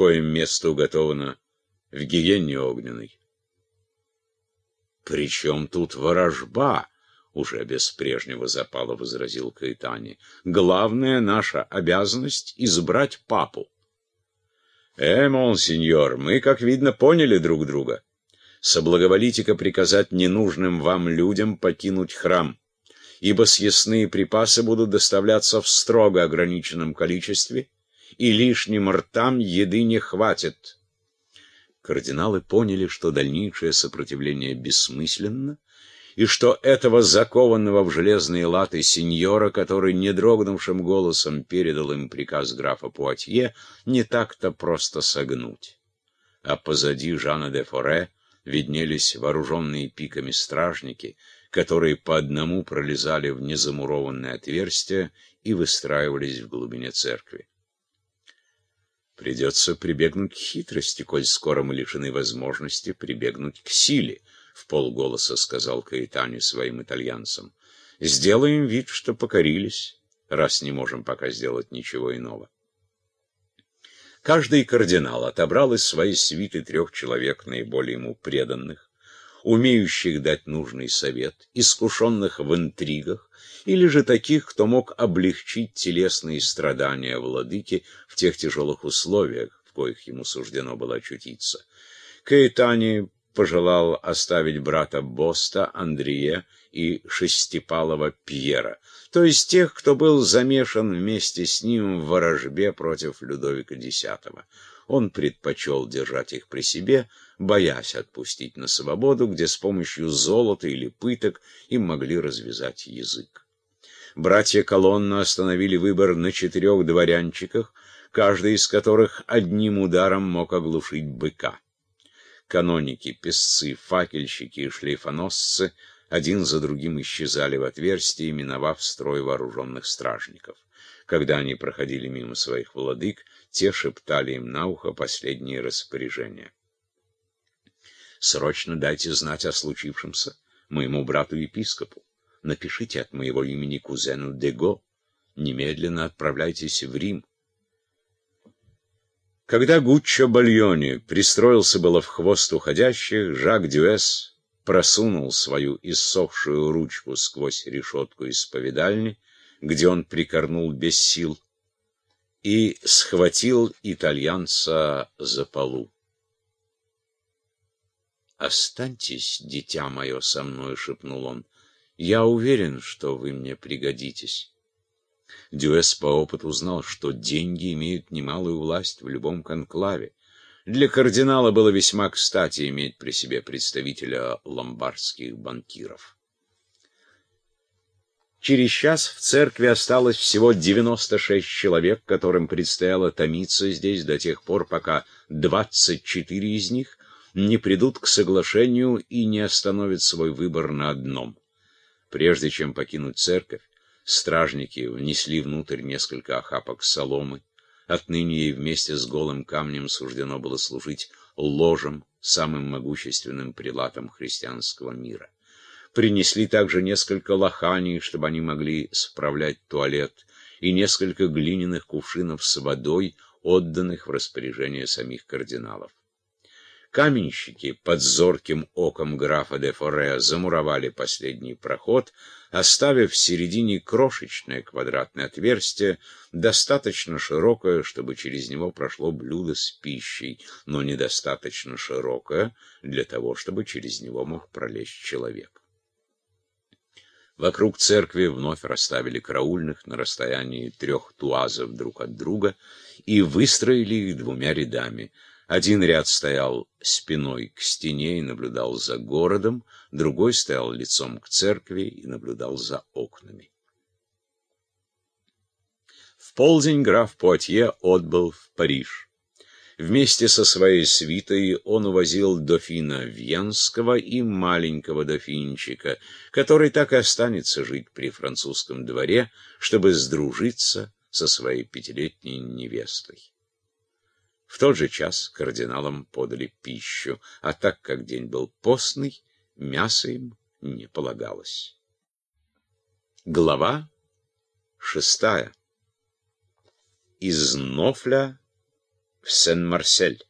коим место уготовано в гиене огненной. «Причем тут ворожба?» — уже без прежнего запала возразил Каэтани. «Главная наша обязанность — избрать папу». «Э, монсеньор, мы, как видно, поняли друг друга. Соблаговолите-ка приказать ненужным вам людям покинуть храм, ибо съестные припасы будут доставляться в строго ограниченном количестве, и лишним ртам еды не хватит». Кардиналы поняли, что дальнейшее сопротивление бессмысленно, и что этого закованного в железные латы сеньора, который недрогнувшим голосом передал им приказ графа Пуатье, не так-то просто согнуть. А позади Жана де Форе виднелись вооруженные пиками стражники, которые по одному пролезали в незамурованное отверстие и выстраивались в глубине церкви. Придется прибегнуть к хитрости, коль скоро мы лишены возможности прибегнуть к силе, — в полголоса сказал Каэтани своим итальянцам. Сделаем вид, что покорились, раз не можем пока сделать ничего иного. Каждый кардинал отобрал из своей свиты трех человек, наиболее ему преданных, умеющих дать нужный совет, искушенных в интригах, или же таких, кто мог облегчить телесные страдания владыки в тех тяжелых условиях, в коих ему суждено было очутиться. Каэтани пожелал оставить брата Боста, Андрея и Шестипалова Пьера, то есть тех, кто был замешан вместе с ним в ворожбе против Людовика X. Он предпочел держать их при себе, боясь отпустить на свободу, где с помощью золота или пыток им могли развязать язык. Братья Колонна остановили выбор на четырех дворянчиках, каждый из которых одним ударом мог оглушить быка. Каноники, песцы, факельщики и шлейфоносцы один за другим исчезали в отверстии, миновав строй вооруженных стражников. Когда они проходили мимо своих владык, те шептали им на ухо последние распоряжения. «Срочно дайте знать о случившемся моему брату-епископу. Напишите от моего имени кузену Дего. Немедленно отправляйтесь в Рим. Когда Гуччо Бальони пристроился было в хвост уходящих, Жак Дюэс просунул свою иссохшую ручку сквозь решетку исповедальни, где он прикорнул без сил, и схватил итальянца за полу. «Останьтесь, дитя мое, со мной», — шепнул он. Я уверен, что вы мне пригодитесь. Дюэс по опыту знал, что деньги имеют немалую власть в любом конклаве. Для кардинала было весьма кстати иметь при себе представителя ломбардских банкиров. Через час в церкви осталось всего 96 человек, которым предстояло томиться здесь до тех пор, пока 24 из них не придут к соглашению и не остановят свой выбор на одном. Прежде чем покинуть церковь, стражники внесли внутрь несколько охапок соломы. Отныне ей вместе с голым камнем суждено было служить ложем, самым могущественным прилатом христианского мира. Принесли также несколько лоханий, чтобы они могли справлять туалет, и несколько глиняных кувшинов с водой, отданных в распоряжение самих кардиналов. Каменщики под зорким оком графа де Форе замуровали последний проход, оставив в середине крошечное квадратное отверстие, достаточно широкое, чтобы через него прошло блюдо с пищей, но недостаточно широкое для того, чтобы через него мог пролезть человек. Вокруг церкви вновь расставили караульных на расстоянии трех туазов друг от друга и выстроили их двумя рядами — один ряд стоял спиной к стене и наблюдал за городом, другой стоял лицом к церкви и наблюдал за окнами. В полдень граф Пуатье отбыл в Париж. Вместе со своей свитой он увозил дофина Венского и маленького дофинчика, который так и останется жить при французском дворе, чтобы сдружиться со своей пятилетней невестой. В тот же час кардиналам подали пищу, а так как день был постный, мясо им не полагалось. Глава шестая. Из Нофля в Сен-Марсель.